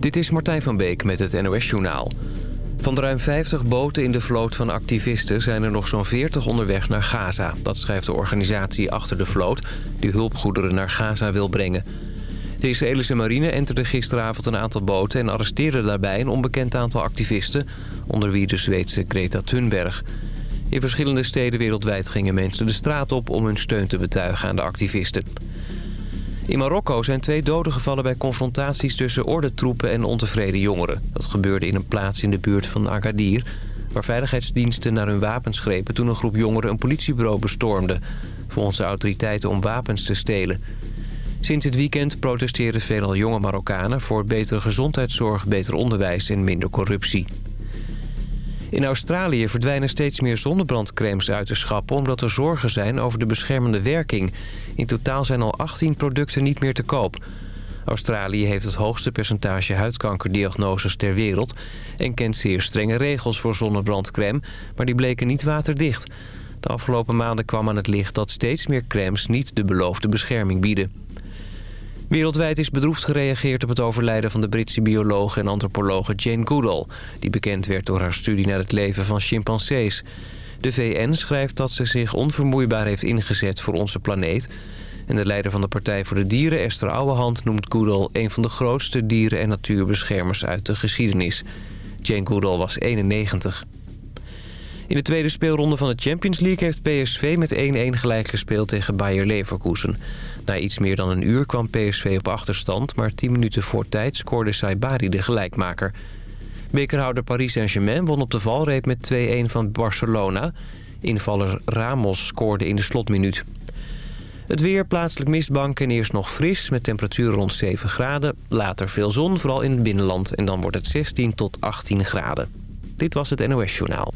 Dit is Martijn van Beek met het NOS-journaal. Van de ruim 50 boten in de vloot van activisten zijn er nog zo'n 40 onderweg naar Gaza. Dat schrijft de organisatie achter de vloot die hulpgoederen naar Gaza wil brengen. De Israëlische marine enterde gisteravond een aantal boten... en arresteerde daarbij een onbekend aantal activisten... onder wie de Zweedse Greta Thunberg. In verschillende steden wereldwijd gingen mensen de straat op... om hun steun te betuigen aan de activisten. In Marokko zijn twee doden gevallen bij confrontaties tussen ordentroepen en ontevreden jongeren. Dat gebeurde in een plaats in de buurt van Agadir... waar veiligheidsdiensten naar hun wapens grepen toen een groep jongeren een politiebureau bestormde... volgens de autoriteiten om wapens te stelen. Sinds het weekend protesteren veelal jonge Marokkanen... voor betere gezondheidszorg, beter onderwijs en minder corruptie. In Australië verdwijnen steeds meer zonnebrandcremes uit de schappen... omdat er zorgen zijn over de beschermende werking. In totaal zijn al 18 producten niet meer te koop. Australië heeft het hoogste percentage huidkankerdiagnoses ter wereld... en kent zeer strenge regels voor zonnebrandcreme... maar die bleken niet waterdicht. De afgelopen maanden kwam aan het licht dat steeds meer crèmes... niet de beloofde bescherming bieden. Wereldwijd is bedroefd gereageerd op het overlijden van de Britse biologe en antropologe Jane Goodall... die bekend werd door haar studie naar het leven van chimpansees. De VN schrijft dat ze zich onvermoeibaar heeft ingezet voor onze planeet... En de leider van de Partij voor de Dieren, Esther Ouwehand... noemt Goodall een van de grootste dieren- en natuurbeschermers uit de geschiedenis. Jane Goodall was 91. In de tweede speelronde van de Champions League heeft PSV met 1-1 gelijk gespeeld tegen Bayer Leverkusen. Na iets meer dan een uur kwam PSV op achterstand... maar 10 minuten voor tijd scoorde Saibari de gelijkmaker. Bekerhouder Paris Saint-Germain won op de valreep met 2-1 van Barcelona. Invaller Ramos scoorde in de slotminuut. Het weer, plaatselijk mistbank en eerst nog fris... met temperaturen rond 7 graden. Later veel zon, vooral in het binnenland. En dan wordt het 16 tot 18 graden. Dit was het NOS Journaal.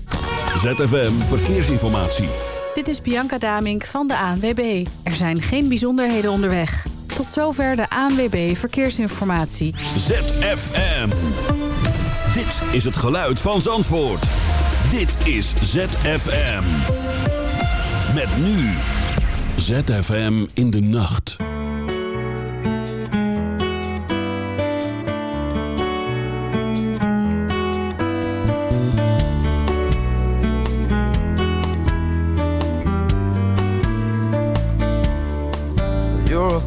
ZFM Verkeersinformatie. Dit is Bianca Damink van de ANWB. Er zijn geen bijzonderheden onderweg. Tot zover de ANWB Verkeersinformatie. ZFM. Dit is het geluid van Zandvoort. Dit is ZFM. Met nu. ZFM in de nacht.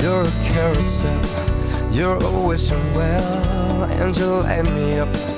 You're a carousel, you're a wishing well, and you light me up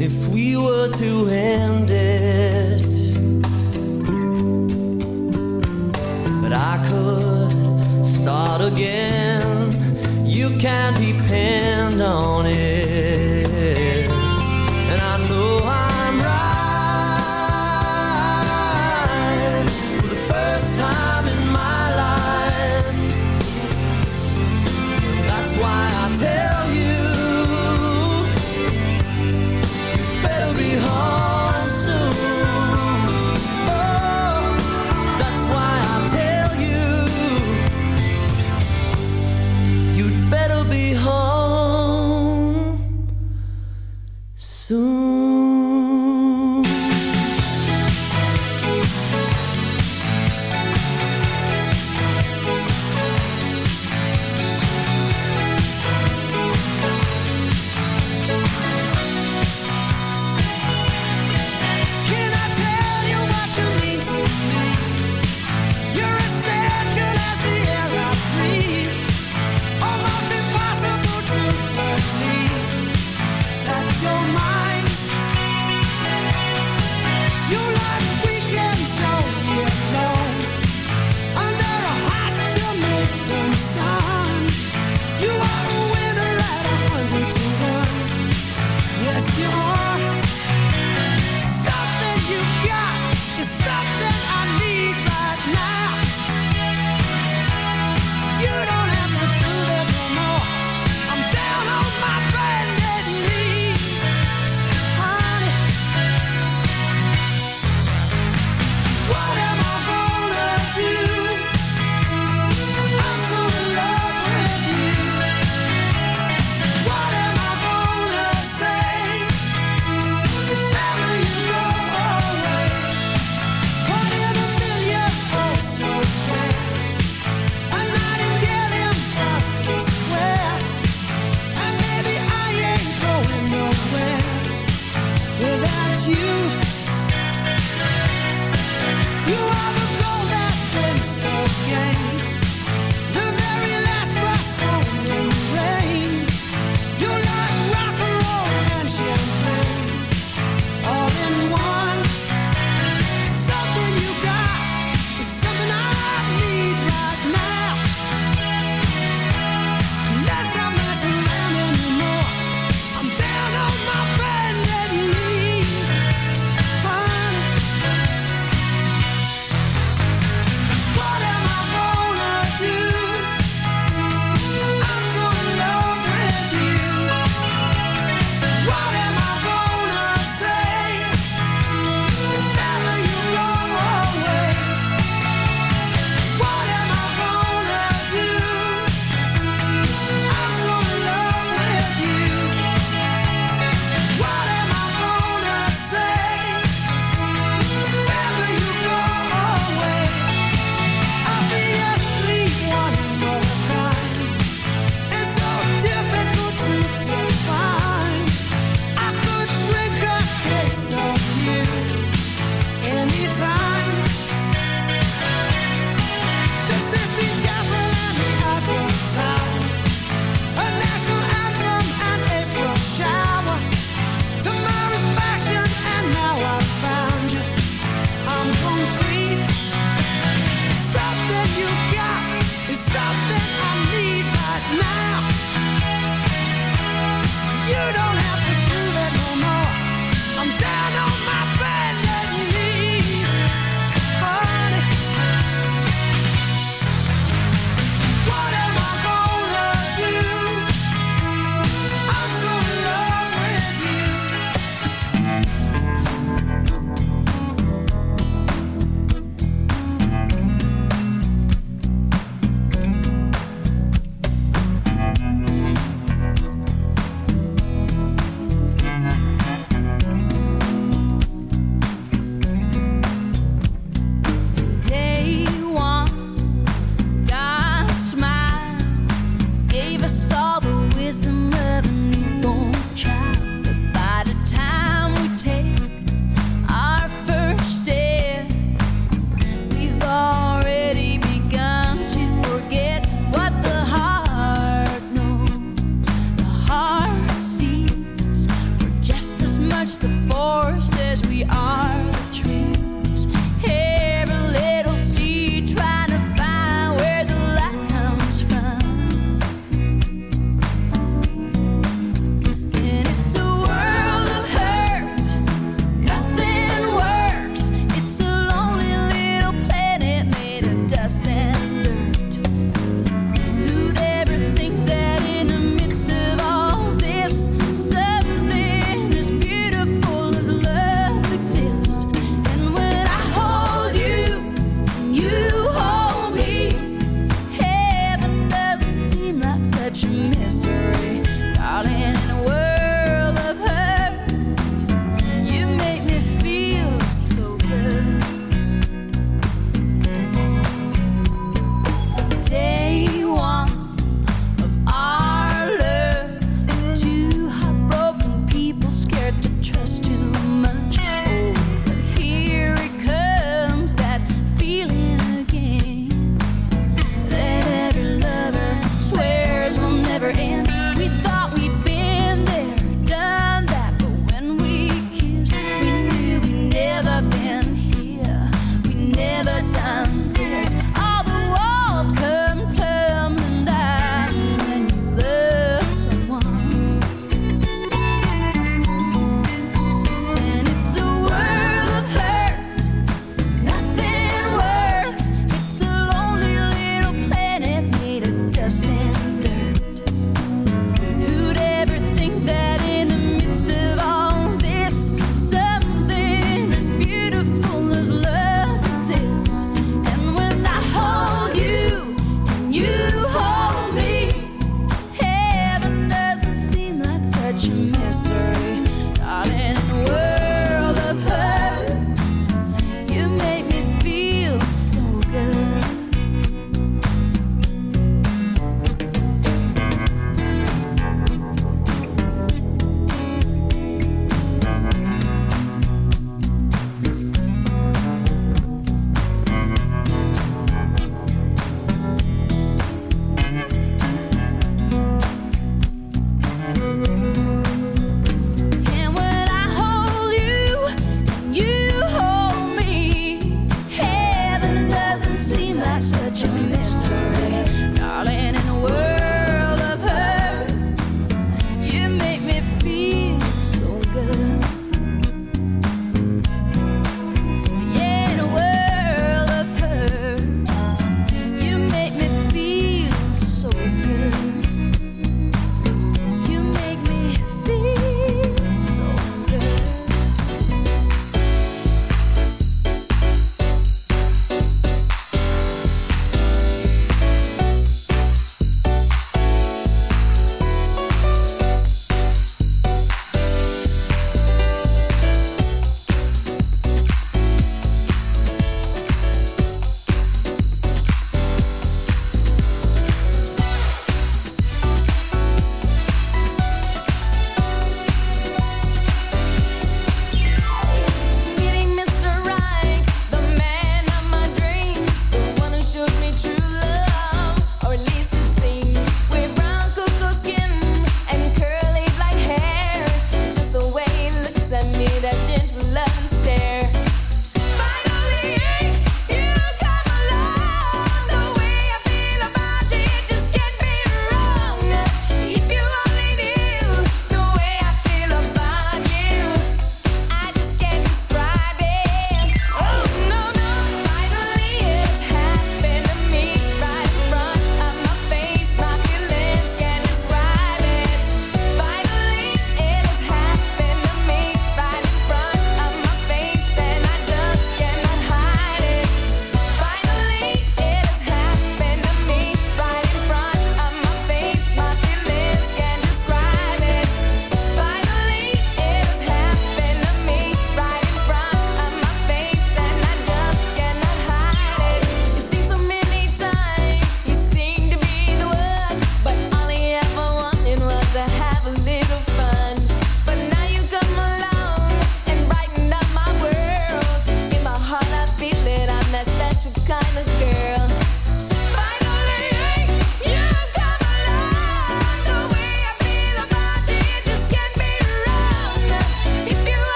if we were to end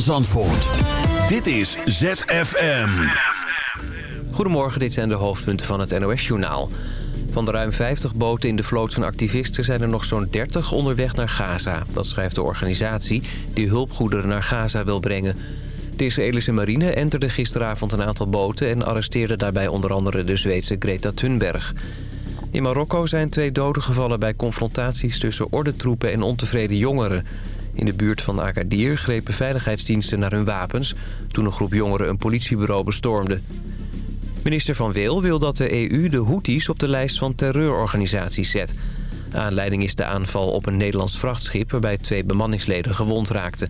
Zandvoort. Dit is ZFM. Goedemorgen, dit zijn de hoofdpunten van het NOS-journaal. Van de ruim 50 boten in de vloot van activisten zijn er nog zo'n 30 onderweg naar Gaza. Dat schrijft de organisatie die hulpgoederen naar Gaza wil brengen. De Israëlische marine enterde gisteravond een aantal boten... en arresteerde daarbij onder andere de Zweedse Greta Thunberg. In Marokko zijn twee doden gevallen bij confrontaties tussen ordentroepen en ontevreden jongeren. In de buurt van Agadir grepen veiligheidsdiensten naar hun wapens... toen een groep jongeren een politiebureau bestormde. Minister Van Weel wil dat de EU de Houthis op de lijst van terreurorganisaties zet. Aanleiding is de aanval op een Nederlands vrachtschip... waarbij twee bemanningsleden gewond raakten.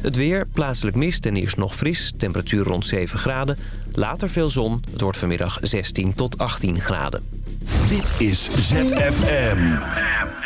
Het weer, plaatselijk mist en eerst nog fris. Temperatuur rond 7 graden. Later veel zon. Het wordt vanmiddag 16 tot 18 graden. Dit is ZFM.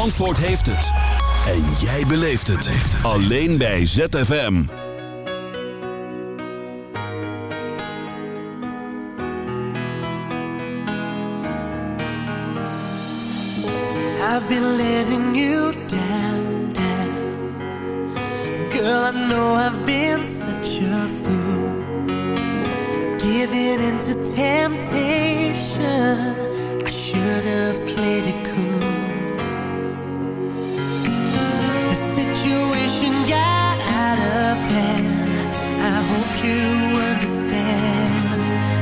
Zandvoort heeft het. En jij beleeft het. Alleen bij ZFM. I've been letting you down, down. Girl, I know I've been such a fool. Giving into temptation. I should have played it cool.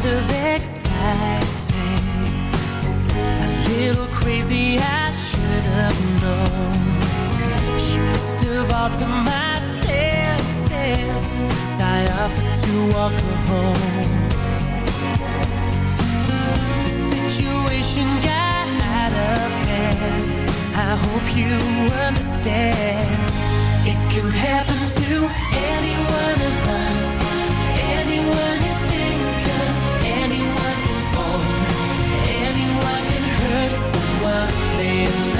kind of exciting. A little crazy, I should have known. She must have altered my senses. Cause I offered to walk her home. The situation got out of hand. I hope you understand. It can happen to any one of us. Can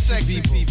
sexy people.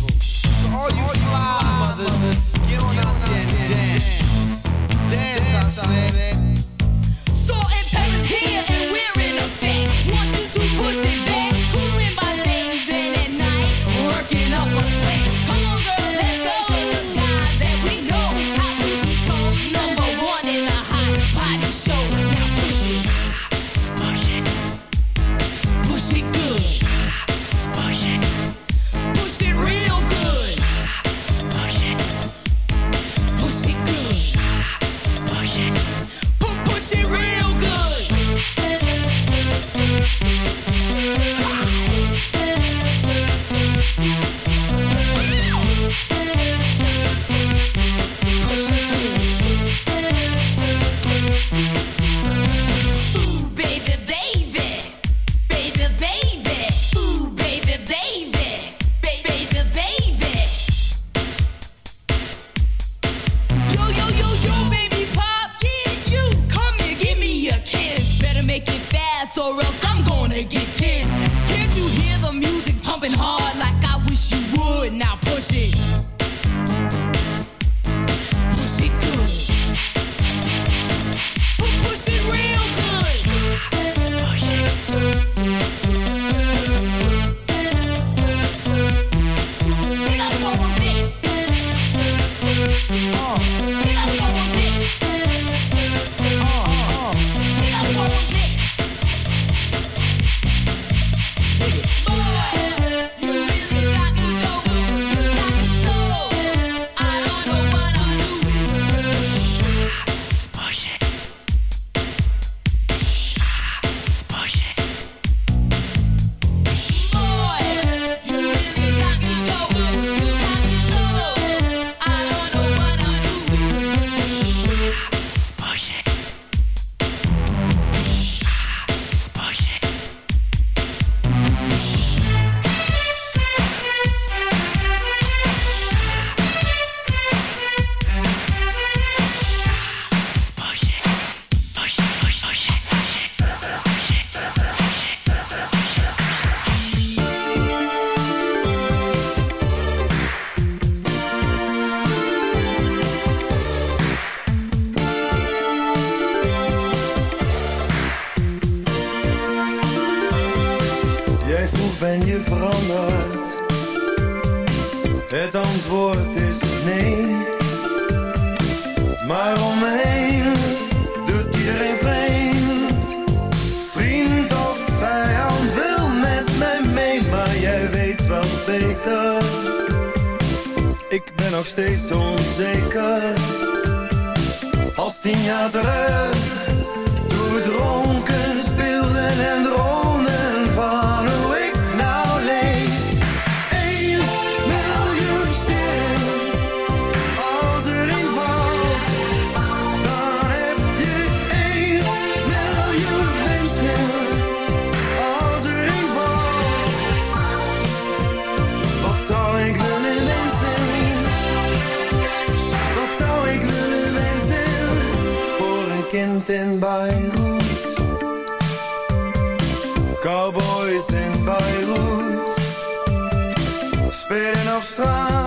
Cowboys in Beirut. Spelen op straat,